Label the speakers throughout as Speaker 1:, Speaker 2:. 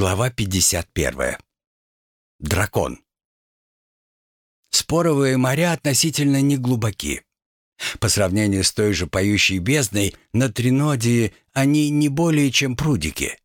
Speaker 1: Глава 51. Дракон. Споровые моря относительно неглубоки. По сравнению с той же поющей бездной, на Тринодии они не более чем прудики.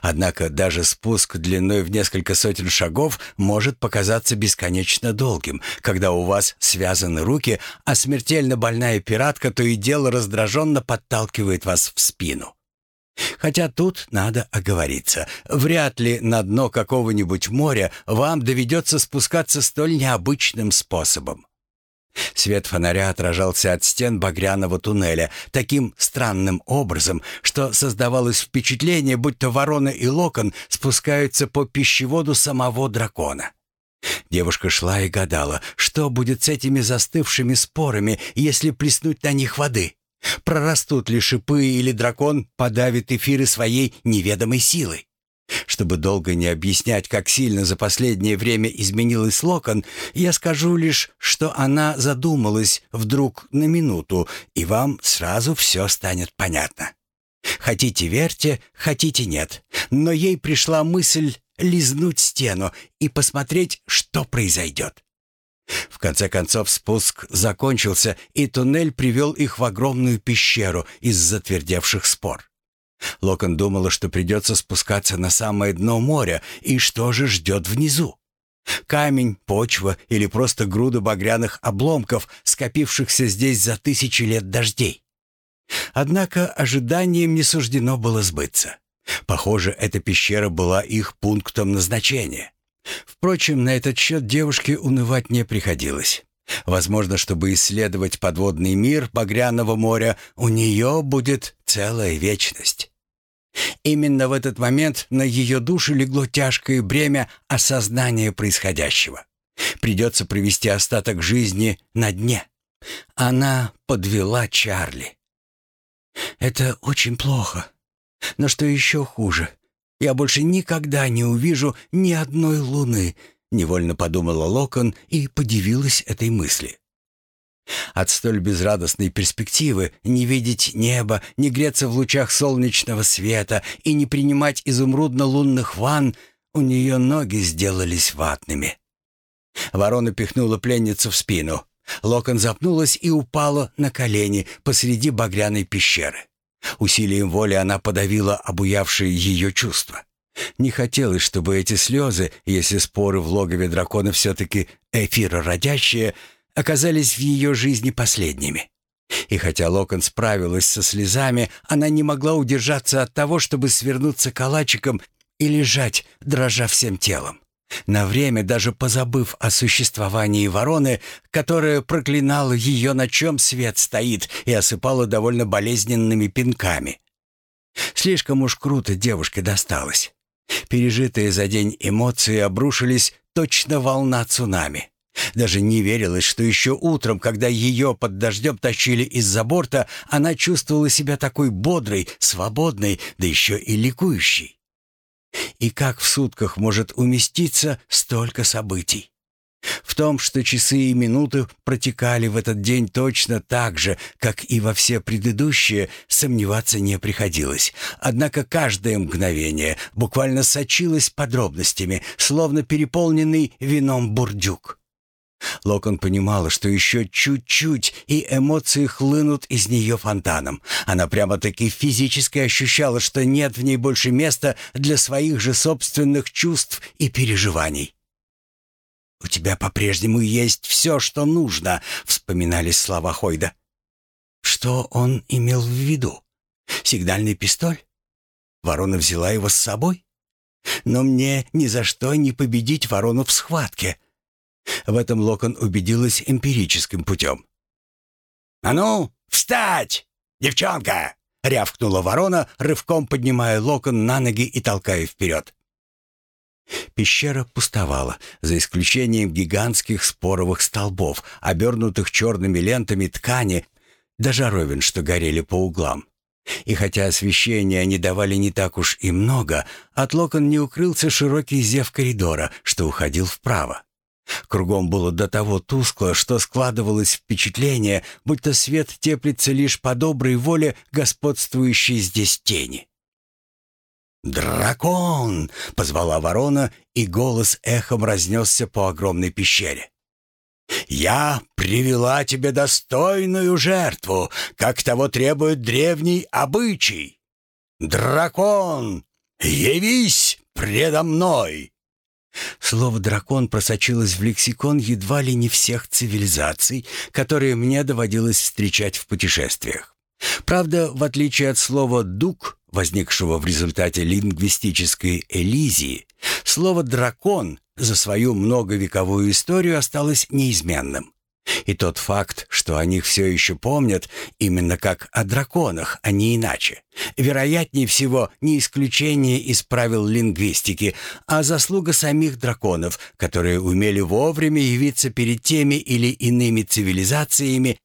Speaker 1: Однако даже спуск длиной в несколько сотен шагов может показаться бесконечно долгим, когда у вас связаны руки, а смертельно больная пиратка то и дело раздраженно подталкивает вас в спину. Хотя тут надо оговориться. Вряд ли на дно какого-нибудь моря вам доведется спускаться столь необычным способом. Свет фонаря отражался от стен багряного туннеля таким странным образом, что создавалось впечатление, будто ворона и локон спускаются по пищеводу самого дракона. Девушка шла и гадала, что будет с этими застывшими спорами, если плеснуть на них воды. Прорастут ли шипы или дракон подавит эфиры своей неведомой силой? Чтобы долго не объяснять, как сильно за последнее время изменилась Локон, я скажу лишь, что она задумалась вдруг на минуту, и вам сразу все станет понятно. Хотите верьте, хотите нет, но ей пришла мысль лизнуть стену и посмотреть, что произойдет. В конце концов спуск закончился, и туннель привел их в огромную пещеру из затвердевших спор. Локон думала, что придется спускаться на самое дно моря, и что же ждет внизу? Камень, почва или просто груда багряных обломков, скопившихся здесь за тысячи лет дождей. Однако ожиданием не суждено было сбыться. Похоже, эта пещера была их пунктом назначения. Впрочем, на этот счет девушке унывать не приходилось. Возможно, чтобы исследовать подводный мир Багряного моря, у нее будет целая вечность. Именно в этот момент на ее душу легло тяжкое бремя осознания происходящего. Придется провести остаток жизни на дне. Она подвела Чарли. «Это очень плохо. Но что еще хуже, я больше никогда не увижу ни одной луны», — невольно подумала Локон и подивилась этой мысли. От столь безрадостной перспективы не видеть неба, не греться в лучах солнечного света и не принимать изумрудно-лунных ванн у нее ноги сделались ватными. Ворона пихнула пленницу в спину. Локон запнулась и упала на колени посреди багряной пещеры. Усилием воли она подавила обуявшие ее чувства. Не хотелось, чтобы эти слезы, если споры в логове дракона все-таки эфирородящие, оказались в ее жизни последними. И хотя Локон справилась со слезами, она не могла удержаться от того, чтобы свернуться калачиком и лежать, дрожа всем телом. На время даже позабыв о существовании вороны, которая проклинала ее, на чем свет стоит, и осыпала довольно болезненными пинками. Слишком уж круто девушке досталось. Пережитые за день эмоции обрушились точно волна цунами. Даже не верилось, что еще утром, когда ее под дождем тащили из-за борта, она чувствовала себя такой бодрой, свободной, да еще и ликующей. И как в сутках может уместиться столько событий? В том, что часы и минуты протекали в этот день точно так же, как и во все предыдущие, сомневаться не приходилось. Однако каждое мгновение буквально сочилось подробностями, словно переполненный вином бурдюк. Локон понимала, что еще чуть-чуть, и эмоции хлынут из нее фонтаном. Она прямо-таки физически ощущала, что нет в ней больше места для своих же собственных чувств и переживаний. «У тебя по-прежнему есть все, что нужно», — вспоминались слова Хойда. Что он имел в виду? Сигнальный пистоль? Ворона взяла его с собой? Но мне ни за что не победить ворону в схватке. В этом Локон убедилась эмпирическим путем. «А ну, встать, девчонка!» — рявкнула ворона, рывком поднимая Локон на ноги и толкая вперед. Пещера пустовала, за исключением гигантских споровых столбов, обернутых черными лентами ткани, до жаровин, что горели по углам. И хотя освещения они давали не так уж и много, от локон не укрылся широкий зев коридора, что уходил вправо. Кругом было до того тускло, что складывалось впечатление, будто свет теплится лишь по доброй воле господствующей здесь тени. «Дракон!» — позвала ворона, и голос эхом разнесся по огромной пещере. «Я привела тебе достойную жертву, как того требует древний обычай. Дракон, явись предо мной!» Слово «дракон» просочилось в лексикон едва ли не всех цивилизаций, которые мне доводилось встречать в путешествиях. Правда, в отличие от слова «дук», возникшего в результате лингвистической элизии, слово «дракон» за свою многовековую историю осталось неизменным. И тот факт, что о них все еще помнят, именно как о драконах, а не иначе, вероятнее всего не исключение из правил лингвистики, а заслуга самих драконов, которые умели вовремя явиться перед теми или иными цивилизациями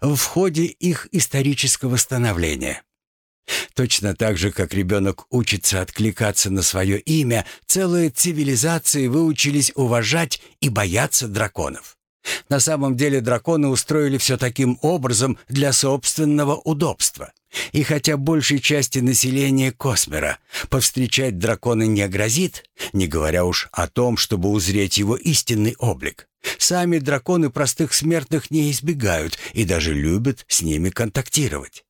Speaker 1: в ходе их исторического становления. Точно так же, как ребенок учится откликаться на свое имя, целые цивилизации выучились уважать и бояться драконов. На самом деле драконы устроили все таким образом для собственного удобства. И хотя большей части населения Космера повстречать дракона не грозит, не говоря уж о том, чтобы узреть его истинный облик, сами драконы простых смертных не избегают и даже любят с ними контактировать.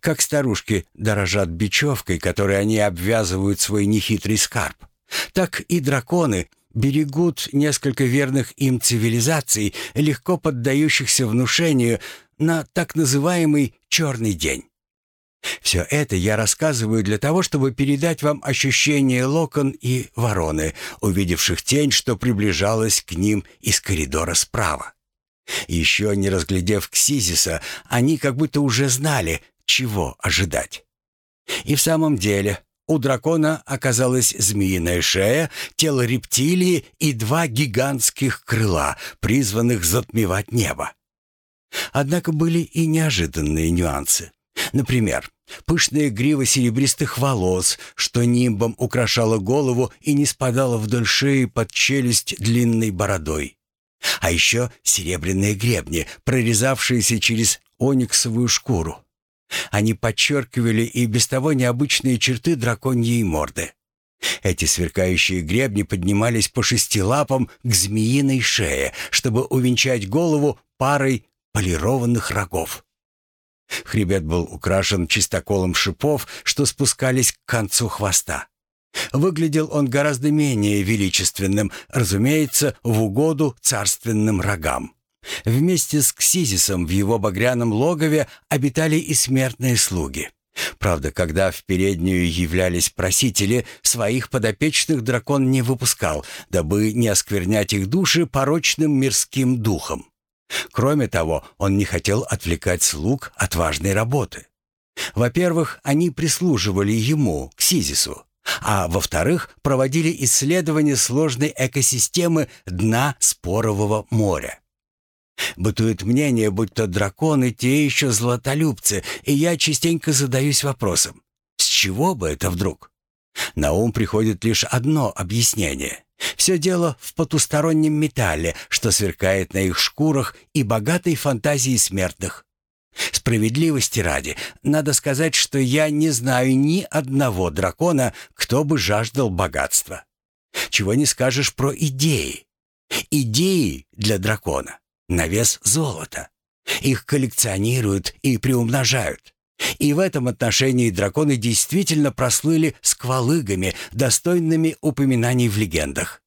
Speaker 1: Как старушки дорожат бечевкой, которой они обвязывают свой нехитрый скарб, так и драконы берегут несколько верных им цивилизаций, легко поддающихся внушению на так называемый «черный день». Все это я рассказываю для того, чтобы передать вам ощущение локон и вороны, увидевших тень, что приближалась к ним из коридора справа. Еще не разглядев Ксизиса, они как будто уже знали, чего ожидать. И в самом деле у дракона оказалась змеиная шея, тело рептилии и два гигантских крыла, призванных затмевать небо. Однако были и неожиданные нюансы. Например, пышная грива серебристых волос, что нимбом украшала голову и не спадала вдоль шеи под челюсть длинной бородой. А еще серебряные гребни, прорезавшиеся через ониксовую шкуру. Они подчеркивали и без того необычные черты драконьей морды. Эти сверкающие гребни поднимались по шести лапам к змеиной шее, чтобы увенчать голову парой полированных рогов. Хребет был украшен чистоколом шипов, что спускались к концу хвоста. Выглядел он гораздо менее величественным, разумеется, в угоду царственным рогам. Вместе с Ксизисом в его багряном логове обитали и смертные слуги. Правда, когда в переднюю являлись просители, своих подопечных дракон не выпускал, дабы не осквернять их души порочным мирским духом. Кроме того, он не хотел отвлекать слуг от важной работы. Во-первых, они прислуживали ему, Ксизису, а во-вторых, проводили исследования сложной экосистемы дна Спорового моря. Бытует мнение, будто драконы те еще златолюбцы, и я частенько задаюсь вопросом, с чего бы это вдруг? На ум приходит лишь одно объяснение. Все дело в потустороннем металле, что сверкает на их шкурах и богатой фантазии смертных. Справедливости ради, надо сказать, что я не знаю ни одного дракона, кто бы жаждал богатства. Чего не скажешь про идеи. Идеи для дракона на вес золота. Их коллекционируют и приумножают. И в этом отношении драконы действительно прослыли сквалыгами, достойными упоминаний в легендах.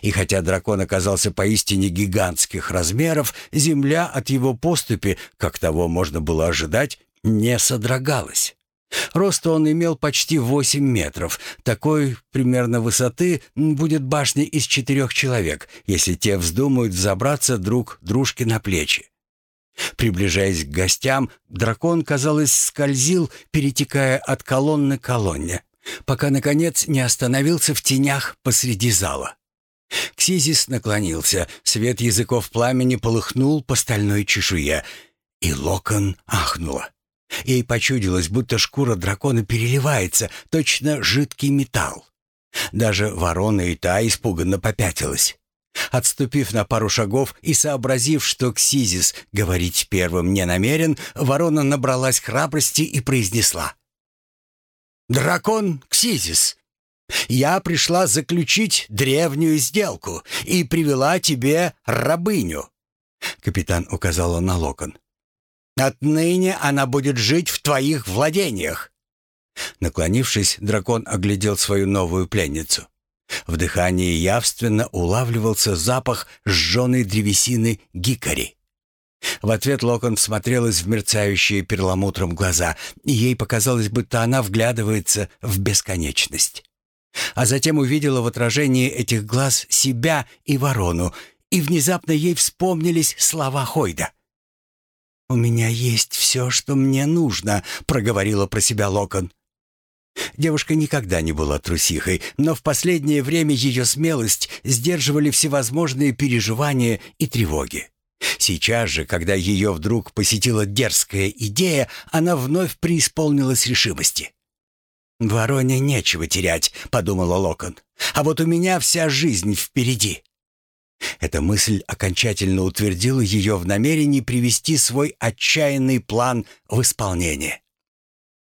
Speaker 1: И хотя дракон оказался поистине гигантских размеров, земля от его поступи, как того можно было ожидать, не содрогалась. Роста он имел почти 8 метров. Такой примерно высоты будет башня из четырех человек, если те вздумают взобраться друг дружке на плечи. Приближаясь к гостям, дракон, казалось, скользил, перетекая от колонны к колонне, пока, наконец, не остановился в тенях посреди зала. Ксизис наклонился, свет языков пламени полыхнул по стальной чешуе, и локон ахнула. Ей почудилось, будто шкура дракона переливается, точно жидкий металл. Даже ворона и та испуганно попятилась. Отступив на пару шагов и сообразив, что Ксизис говорить первым не намерен, ворона набралась храбрости и произнесла. дракон Ксизис, я пришла заключить древнюю сделку и привела тебе рабыню». Капитан указала на локон. «Отныне она будет жить в твоих владениях». Наклонившись, дракон оглядел свою новую пленницу. В дыхании явственно улавливался запах сжженной древесины гикари. В ответ Локон смотрелась в мерцающие перламутром глаза, и ей показалось, будто она вглядывается в бесконечность. А затем увидела в отражении этих глаз себя и ворону, и внезапно ей вспомнились слова Хойда. «У меня есть все, что мне нужно», — проговорила про себя Локон. Девушка никогда не была трусихой, но в последнее время ее смелость сдерживали всевозможные переживания и тревоги. Сейчас же, когда ее вдруг посетила дерзкая идея, она вновь преисполнилась решимости. «Вороне нечего терять», — подумала Локон. «А вот у меня вся жизнь впереди». Эта мысль окончательно утвердила ее в намерении привести свой отчаянный план в исполнение.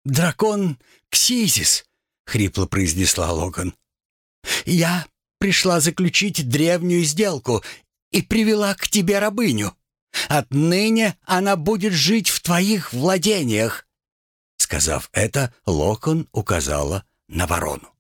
Speaker 1: «Дракон Ксизис», — хрипло произнесла Логан. «Я пришла заключить древнюю сделку и привела к тебе рабыню. Отныне она будет жить в твоих владениях». Сказав это, Локон указала на ворону.